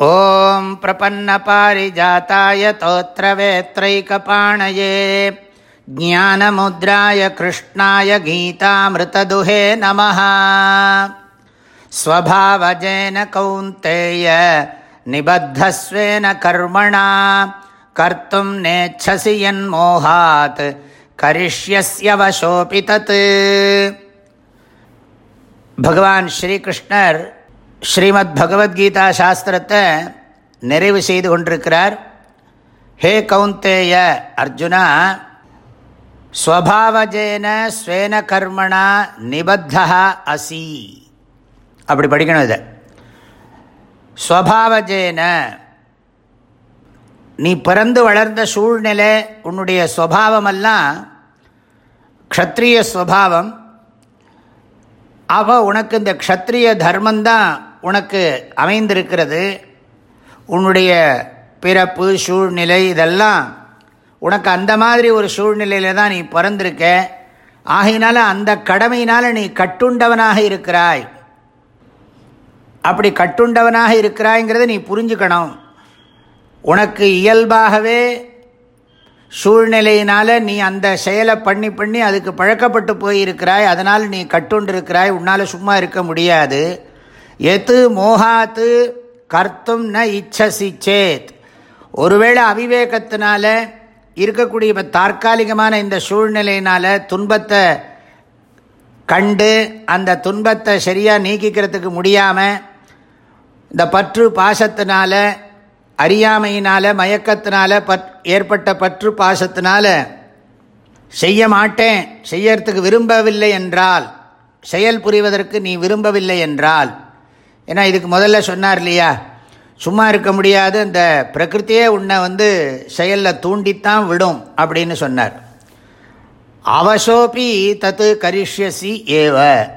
ॐ प्रपन्नपारिजाताय तोत्रवेत्रैकपाणये। ज्ञानमुद्राय कृष्णाय गीतामृतदुहे नमः। स्वभावजेन कौन्तेय निबद्धस्वेन कर्मणा। कर्तुं नेच्छसि यन्मोहात्, करिष्यस्य वशोऽपि तत्। भगवान् श्रीकृष्णर् ஸ்ரீமத் பகவத்கீதா சாஸ்திரத்தை நிறைவு செய்து கொண்டிருக்கிறார். ஹே கவுந்தேய அர்ஜுனா ஸ்வபாவஜேன ஸ்வேன கர்மணா நிபத்தா அசி. அப்படி படிக்கணும் இதை. ஸ்வபாவஜேன நீ பிறந்து வளர்ந்த சூழ்நிலை உன்னுடைய ஸ்வபாவமெல்லாம் க்ஷத்ரிய ஸ்வபாவம். அவ உனக்கு இந்த க்ஷத்ரிய தர்மந்தான் உனக்கு அமைந்திருக்கிறது உன்னுடைய பிறப்பு சூழ்நிலை இதெல்லாம் உனக்கு அந்த மாதிரி ஒரு சூழ்நிலையில் தான் நீ பிறந்திருக்க. ஆகையினால அந்த கடமையினால் நீ கட்டுண்டவனாக இருக்கிறாய். அப்படி கட்டுண்டவனாக இருக்கிறாய்ங்கிறத நீ புரிஞ்சுக்கணும். உனக்கு இயல்பாகவே சூழ்நிலையினால் நீ அந்த செயலை பண்ணி பண்ணி அதுக்கு பழக்கப்பட்டு போயிருக்கிறாய். அதனால் நீ கட்டுண்டு இருக்கிறாய் உன்னால் சும்மா இருக்க முடியாது. எது மோகாத்து கர்த்தும் ந இச்சசி சேத். ஒருவேளை அவிவேகத்தினால இருக்கக்கூடிய இப்போ தற்காலிகமான இந்த சூழ்நிலையினால் துன்பத்தை கண்டு அந்த துன்பத்தை சரியாக நீக்கிக்கிறதுக்கு முடியாமல் இந்த பற்று பாசத்தினால அறியாமையினால் மயக்கத்தினால பற் ஏற்பட்ட பற்று பாசத்தினால செய்ய மாட்டேன். செய்யறதுக்கு விரும்பவில்லை என்றால் செயல் புரிவதற்கு நீ விரும்பவில்லை என்றால் ஏன்னா இதுக்கு முதல்ல சொன்னார் இல்லையா? சும்மா இருக்க முடியாது அந்த பிரகிருத்தியே உன்னை வந்து செயலில் தூண்டித்தான் விடும் அப்படின்னு சொன்னார். அவசோப்பி தத்து கரிஷ்யசி ஏவ.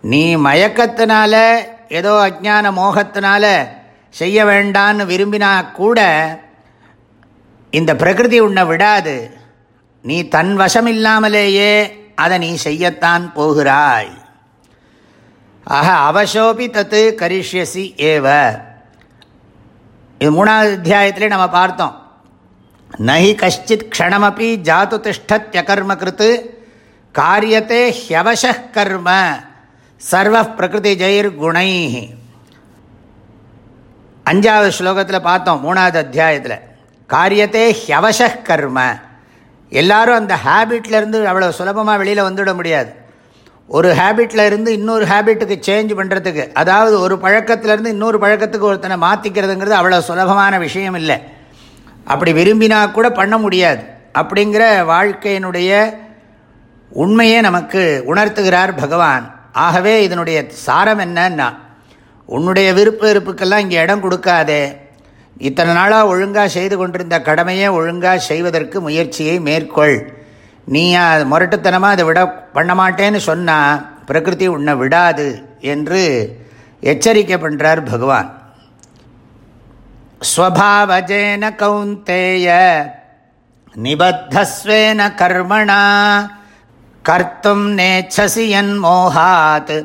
நீ மயக்கத்தினால ஏதோ அஜான மோகத்தினால செய்ய வேண்டான்னு விரும்பினா கூட இந்த பிரகிருதி உன்னை விடாது. நீ தன் வசமில்லாமலேயே அதை நீ செய்யத்தான் போகிறாய். ஆக அவசோபி தத்து கரிஷ்யசி ஏவ. இது மூணாவது அத்தியாயத்திலே நம்ம பார்த்தோம். நகி கஷ்டித் க்ஷணமப்பி ஜாத்து திஷ்டத்யகர்ம கிருத்து காரியத்தே ஹியவச கர்ம சர்வ பிரகிருதி ஜெயிர் குணை அஞ்சாவது ஸ்லோகத்தில் பார்த்தோம் மூணாவது அத்தியாயத்தில். காரியத்தே ஹியவச கர்ம. எல்லாரும் அந்த ஹேபிட்லேருந்து அவ்வளோ சுலபமாக வெளியில் வந்துவிட முடியாது. ஒரு ஹேபிட்டில் இருந்து இன்னொரு ஹேபிட்டுக்கு சேஞ்ச் பண்ணுறதுக்கு அதாவது ஒரு பழக்கத்திலேருந்து இன்னொரு பழக்கத்துக்கு ஒருத்தனை மாற்றிக்கிறதுங்கிறது அவ்வளோ சுலபமான விஷயம் இல்லை. அப்படி விரும்பினா கூட பண்ண முடியாது. அப்படிங்கிற வாழ்க்கையினுடைய உண்மையே நமக்கு உணர்த்துகிறார் பகவான். ஆகவே இதனுடைய சாரம் என்னன்னா உன்னுடைய விருப்ப வெறுப்புக்கெல்லாம் இங்கே இடம் கொடுக்காதே. இத்தனை நாளாக ஒழுங்காக செய்து கொண்டிருந்த கடமையை ஒழுங்காக செய்வதற்கு முயற்சியை மேற்கொள். நீ முரட்டுத்தனமாக அதை விட பண்ண மாட்டேன்னு சொன்னால் பிரகிருதி உன்னை விடாது என்று எச்சரிக்கை பண்ணுறார் பகவான். ஸ்வபாவஜேன கௌந்தேய நிபத்தஸ்வேன கர்மணா கர்த்தும் நேச்சசி என் மோகாத்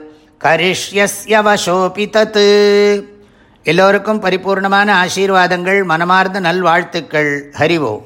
கரிஷ்யஸ்யவசோபி தத்து எல்லோருக்கும் பரிபூர்ணமான ஆசீர்வாதங்கள் மனமார்ந்த நல்வாழ்த்துக்கள். ஹரிவோம்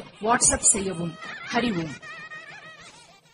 வாட்ஸ்அப் செய்யவும் ஹரிவோம்.